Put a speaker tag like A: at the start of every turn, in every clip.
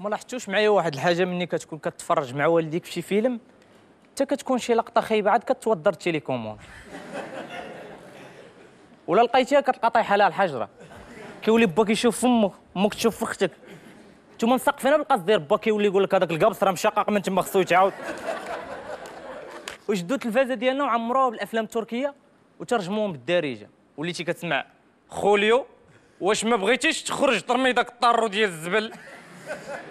A: لاحظتوش معايا واحد الحاجة مني كتكون كتفرج مع والديك في شي فيلم؟ حتى كتكون شي لقطة خايبة عاد كتوضر ال télécommande. ولا لقيتيها كتلقى طايحة لها الحجرة. كيولي با كيشوف فمك أمك تشوف أختك. نتوما مسقفين بالقبص ديال با كيولي يقول لك هذاك القبص راه مشقق من تما خصو يتعاود. وجدوا التلفازه ديالنا وعمروها بالأفلام التركية؟ وترجموهم بالدارجة. وليتي كتسمع خوليو واش ما بغيتيش تخرج ترمي داك الطارو ديال الزبل؟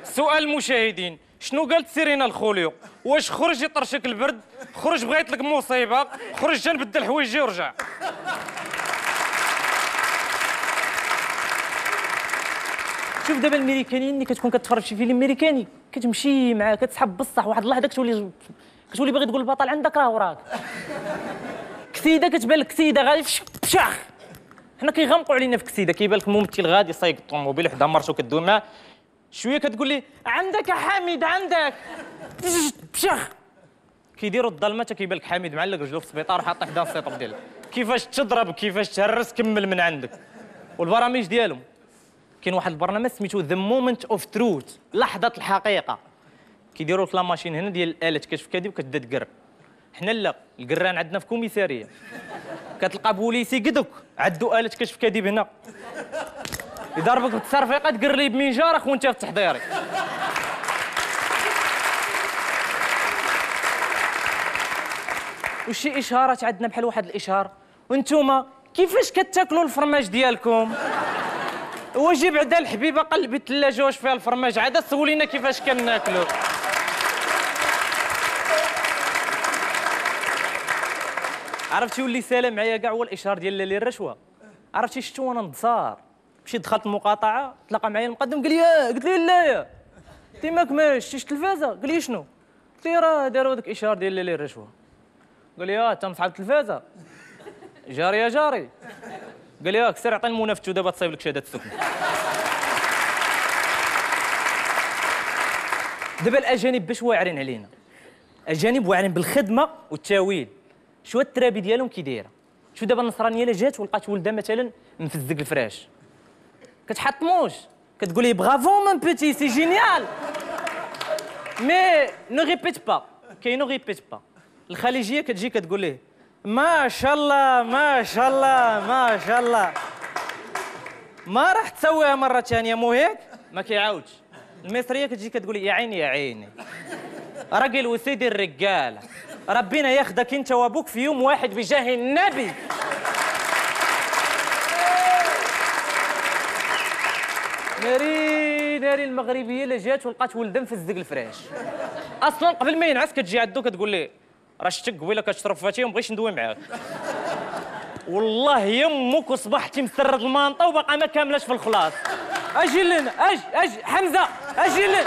A: سؤال المشاهدين شنو قالت سيرينا الخوليو؟ واش خرج يطرشك البرد؟ خرج بغيت لك مصيبه خرج تنبدل حوايجي ورجع شوف دابا الميريكانيين ملي كتكون كتفرج شي فيلم امريكاني كتمشي معاه كتسحب بصح واحد اللحظة كتولي كتولي باغي تقول البطل عندك راه وراك. كسيدة كتبان لك كسيدة غادي بشاخ حنا كيغمقوا علينا في كسيدة كيبان لك ممثل غادي صايق الطوموبيل وحده مرته كدوي معاه. شوية كتقول لي عندك يا حميد عندك. بشاخ كيديروا الظلمة كيبان لك حميد معلق رجلو في السبيطار حاط حدا السيطر ديالك كيفاش تضرب كيفاش تهرس كمل من عندك. والبرامج ديالهم. كاين واحد البرنامج سميتو the moment of truth لحظة الحقيقة. كيديروا لك لا ماشين هنا ديال الآلة كشف كذب كتبدا تقر حنا لا القران عندنا في كوميسارية. كتلقى بوليسي قدك عندو آلة كشف كذب هنا. يضربك بالتصرفيقه تقر لي بمنجارك وأنت في التحضيري وشي اشارات عندنا بحال واحد الإشهار؟ وأنتوما كيفاش كتاكلوا الفرماج ديالكم؟ واجي بعدا الحبيبة قلبي الثلاجه واش فيها الفرماج عاد سولينا كيفاش كناكلو عرفتي ولي سالم معايا كاع هو الإشهار ديال الرشوة؟ عرفتي شفتو وأنا نتصار مشيت دخلت المقاطعة تلاقى معايا المقدم قال لي يا قلت له لا قلت له ماك ماش شتي التلفازه قال لي شنو؟ قلت له راه داروا هذاك الاشهار ديال لي الرشوة. قال لي آه انت مصحاب التلفازة. جاري يا جاري. قال لي سير عطيني المنافسة دابا تصايب لك شهادة السكن. دابا الأجانب باش واعرين علينا. اجانب واعرين بالخدمة والتاويل. شو الترابي ديالهم كي دايرة؟ شو دابا النصرانية الا جات ولقات ولدها مثلا مفزق الفراش. كتحطموش. كتقول لي bravo mon petit c'est génial mais ne répète pas okay ne répète pas الخليجية كتجي كتقول ليه؟ ما شاء الله ما شاء الله ما شاء الله. ما راح تسويها مرة ثانية مو هيك؟ ما كيعاودش. المصرية كتجي كتقول يا عيني يا عيني. راجل وسيدي الرجاله ربنا ياخدك انت وابوك في يوم واحد بجاه النبي. ناري ناري المغربية اللي جات ولقات ولدها مفزق الفراش. أصلا قبل ما ينعس كتجي عندو كتقول ليه راه شتك قبيله كتشرب فاتيه وما بغيتش ندوي معاك. والله يمك وصبحتي مسرد المانطه وباقا ما كاملاش في الخلاص. أجي لنا أجي أجي حمزة أجي لنا.